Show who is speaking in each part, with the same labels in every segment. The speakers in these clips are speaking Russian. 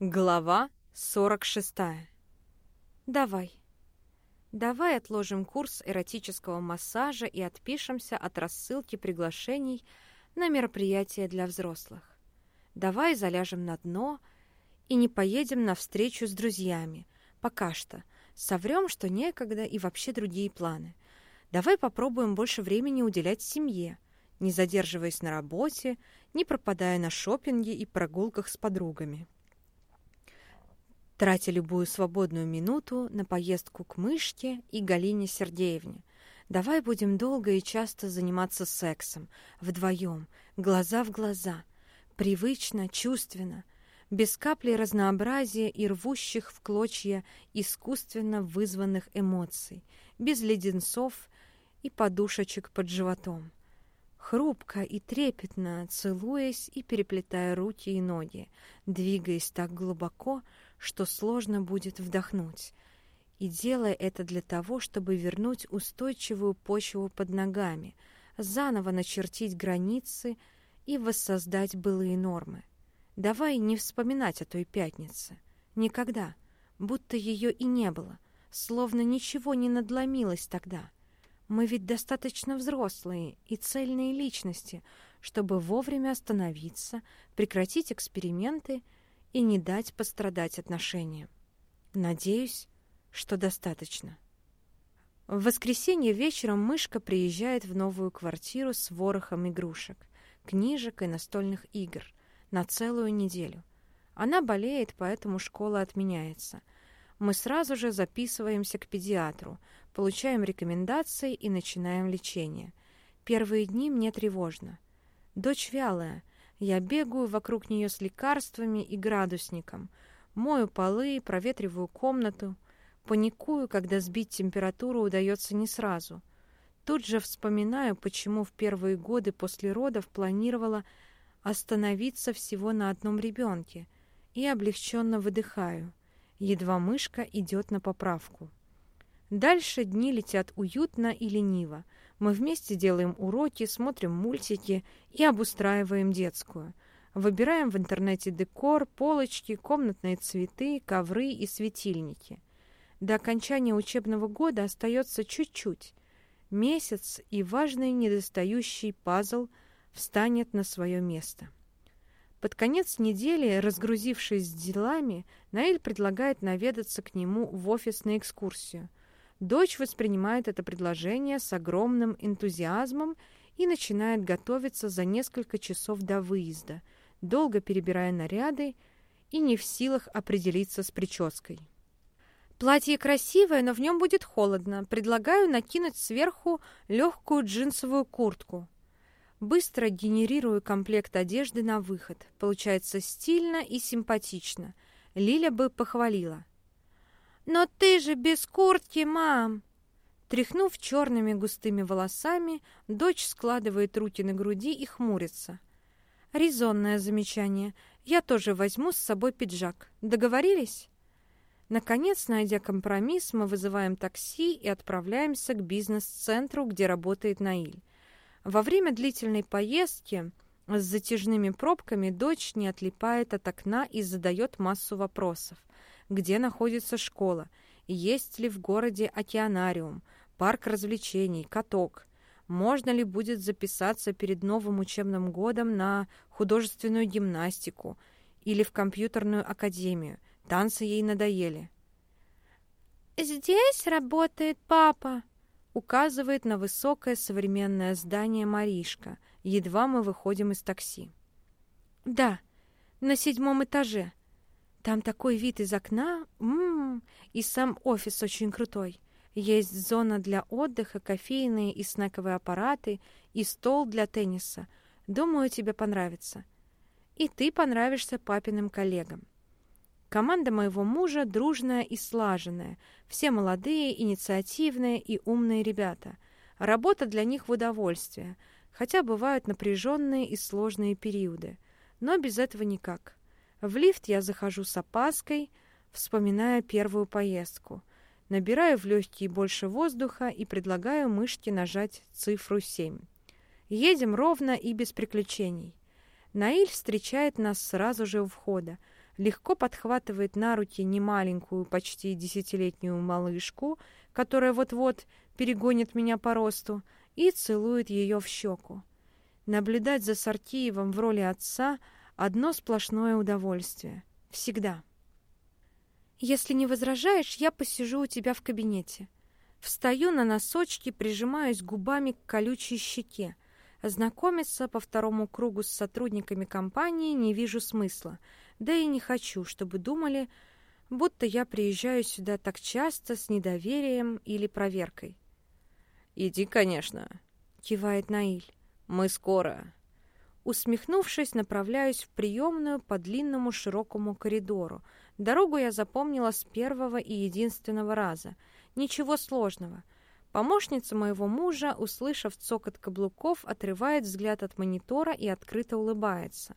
Speaker 1: Глава 46.
Speaker 2: Давай. Давай отложим курс эротического массажа и отпишемся от рассылки приглашений на мероприятия для взрослых. Давай заляжем на дно и не поедем на встречу с друзьями. Пока что. Соврем, что некогда и вообще другие планы. Давай попробуем больше времени уделять семье, не задерживаясь на работе, не пропадая на шопинге и прогулках с подругами тратя любую свободную минуту на поездку к Мышке и Галине Сергеевне. Давай будем долго и часто заниматься сексом, вдвоем, глаза в глаза, привычно, чувственно, без капли разнообразия и рвущих в клочья искусственно вызванных эмоций, без леденцов и подушечек под животом. Хрупко и трепетно, целуясь и переплетая руки и ноги, двигаясь так глубоко, что сложно будет вдохнуть, и делая это для того, чтобы вернуть устойчивую почву под ногами, заново начертить границы и воссоздать былые нормы. Давай не вспоминать о той пятнице. Никогда. Будто ее и не было. Словно ничего не надломилось тогда. Мы ведь достаточно взрослые и цельные личности, чтобы вовремя остановиться, прекратить эксперименты и не дать пострадать отношениям. Надеюсь, что достаточно. В воскресенье вечером мышка приезжает в новую квартиру с ворохом игрушек, книжек и настольных игр на целую неделю. Она болеет, поэтому школа отменяется. Мы сразу же записываемся к педиатру, получаем рекомендации и начинаем лечение. Первые дни мне тревожно. Дочь вялая, я бегаю вокруг нее с лекарствами и градусником, мою полы, проветриваю комнату, паникую, когда сбить температуру удается не сразу. Тут же вспоминаю, почему в первые годы после родов планировала остановиться всего на одном ребенке, и облегченно выдыхаю. Едва мышка идет на поправку. Дальше дни летят уютно и лениво. Мы вместе делаем уроки, смотрим мультики и обустраиваем детскую. Выбираем в интернете декор, полочки, комнатные цветы, ковры и светильники. До окончания учебного года остается чуть-чуть. Месяц, и важный недостающий пазл встанет на свое место. Под конец недели, разгрузившись с делами, Наиль предлагает наведаться к нему в офис на экскурсию – Дочь воспринимает это предложение с огромным энтузиазмом и начинает готовиться за несколько часов до выезда, долго перебирая наряды и не в силах определиться с прической. Платье красивое, но в нем будет холодно. Предлагаю накинуть сверху легкую джинсовую куртку. Быстро генерирую комплект одежды на выход. Получается стильно и симпатично. Лиля бы похвалила. «Но ты же без куртки, мам!» Тряхнув черными густыми волосами, дочь складывает руки на груди и хмурится. Резонное замечание. Я тоже возьму с собой пиджак. Договорились? Наконец, найдя компромисс, мы вызываем такси и отправляемся к бизнес-центру, где работает Наиль. Во время длительной поездки с затяжными пробками дочь не отлипает от окна и задает массу вопросов где находится школа, есть ли в городе океанариум, парк развлечений, каток, можно ли будет записаться перед новым учебным годом на художественную гимнастику или в компьютерную академию. Танцы ей надоели.
Speaker 3: «Здесь работает папа», —
Speaker 2: указывает на высокое современное здание Маришка. Едва мы выходим из такси. «Да, на седьмом этаже», там такой вид из окна, м-м, и сам офис очень крутой. Есть зона для отдыха, кофейные и снековые аппараты, и стол для тенниса. Думаю, тебе понравится. И ты понравишься папиным коллегам. Команда моего мужа дружная и слаженная. Все молодые, инициативные и умные ребята. Работа для них в удовольствие, хотя бывают напряженные и сложные периоды. Но без этого никак. В лифт я захожу с опаской, вспоминая первую поездку. Набираю в легкие больше воздуха и предлагаю мышке нажать цифру 7. Едем ровно и без приключений. Наиль встречает нас сразу же у входа. легко подхватывает на руки немаленькую, почти десятилетнюю малышку, которая вот-вот перегонит меня по росту, и целует ее в щеку. Наблюдать за Сартиевым в роли отца — одно сплошное удовольствие. Всегда. «Если не возражаешь, я посижу у тебя в кабинете». Встаю на носочки, прижимаюсь губами к колючей щеке. Знакомиться по второму кругу с сотрудниками компании не вижу смысла, да и не хочу, чтобы думали, будто я приезжаю сюда так часто с недоверием или проверкой.
Speaker 1: «Иди, конечно», —
Speaker 2: кивает Наиль.
Speaker 1: «Мы скоро».
Speaker 2: Усмехнувшись, направляюсь в приемную по длинному широкому коридору. Дорогу я запомнила с первого и единственного раза. Ничего сложного. Помощница моего мужа, услышав цокот каблуков, отрывает взгляд от монитора и открыто улыбается.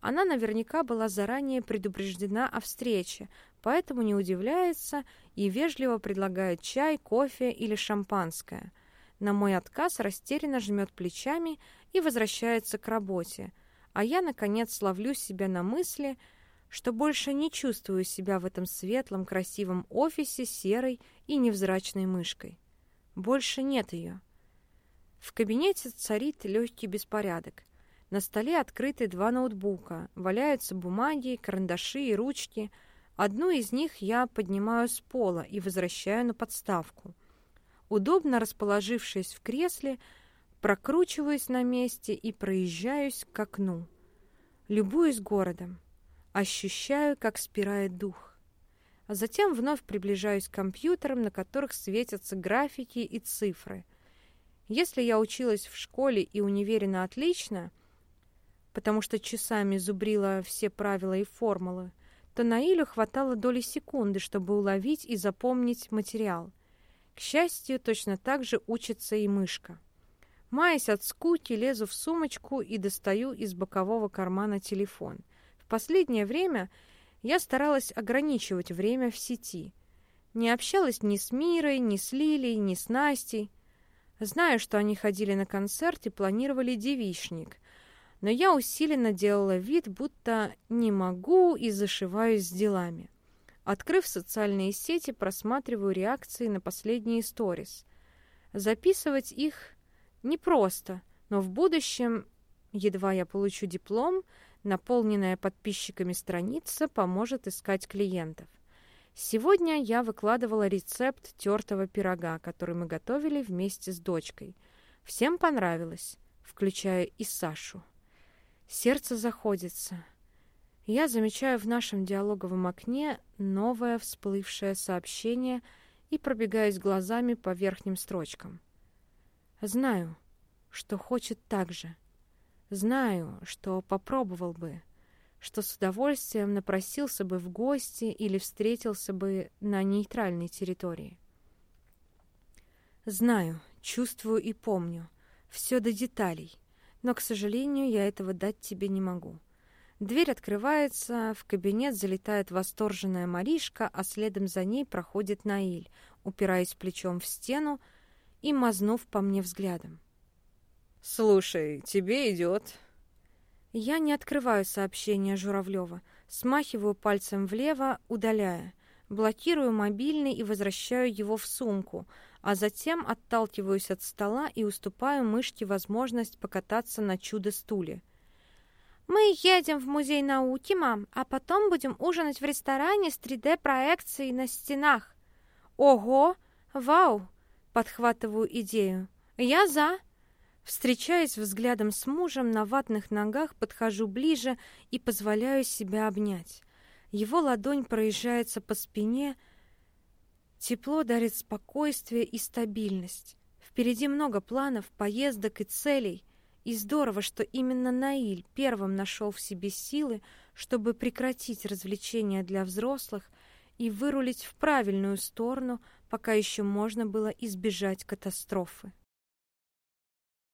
Speaker 2: Она наверняка была заранее предупреждена о встрече, поэтому не удивляется и вежливо предлагает чай, кофе или шампанское – на мой отказ растерянно жмет плечами и возвращается к работе, а я, наконец, ловлю себя на мысли, что больше не чувствую себя в этом светлом, красивом офисе серой и невзрачной мышкой. Больше нет ее. В кабинете царит легкий беспорядок. На столе открыты два ноутбука, валяются бумаги, карандаши и ручки. Одну из них я поднимаю с пола и возвращаю на подставку. Удобно расположившись в кресле, прокручиваюсь на месте и проезжаюсь к окну. Любуюсь городом, ощущаю, как спирает дух. А затем вновь приближаюсь к компьютерам, на которых светятся графики и цифры. Если я училась в школе и универе на отлично, потому что часами зубрила все правила и формулы, то Наилю хватало доли секунды, чтобы уловить и запомнить материал — к счастью, точно так же учится и мышка. Маясь от скуки, лезу в сумочку и достаю из бокового кармана телефон. В последнее время я старалась ограничивать время в сети. Не общалась ни с Мирой, ни с Лилией, ни с Настей. Знаю, что они ходили на концерт и планировали девичник, но я усиленно делала вид, будто не могу и зашиваюсь с делами. Открыв социальные сети, просматриваю реакции на последние сторис. Записывать их непросто, но в будущем, едва я получу диплом, наполненная подписчиками страница поможет искать клиентов. Сегодня я выкладывала рецепт тертого пирога, который мы готовили вместе с дочкой. Всем понравилось, включая и Сашу. Сердце заходится. Я замечаю в нашем диалоговом окне новое всплывшее сообщение и пробегаюсь глазами по верхним строчкам. Знаю, что хочет так же. Знаю, что попробовал бы, что с удовольствием напросился бы в гости или встретился бы на нейтральной территории. Знаю, чувствую и помню, все до деталей, но, к сожалению, я этого дать тебе не могу. Дверь открывается, в кабинет залетает восторженная Маришка, а следом за ней проходит Наиль, упираясь плечом в стену и мазнув по мне взглядом.
Speaker 1: «Слушай, тебе идет».
Speaker 2: Я не открываю сообщение Журавлева, смахиваю пальцем влево, удаляя, блокирую мобильный и возвращаю его в сумку, а затем отталкиваюсь от стола и уступаю мышке возможность покататься на чудо-стуле. Мы едем в музей науки, мам, а потом будем ужинать в ресторане с 3D-проекцией на стенах. Ого! Вау! Подхватываю идею. Я за. Встречаясь взглядом с мужем, на ватных ногах подхожу ближе и позволяю себя обнять. Его ладонь проезжается по спине. Тепло дарит спокойствие и стабильность. Впереди много планов, поездок и целей — и здорово, что именно Наиль первым нашел в себе силы, чтобы прекратить развлечения для взрослых и вырулить в правильную сторону, пока еще можно было избежать катастрофы.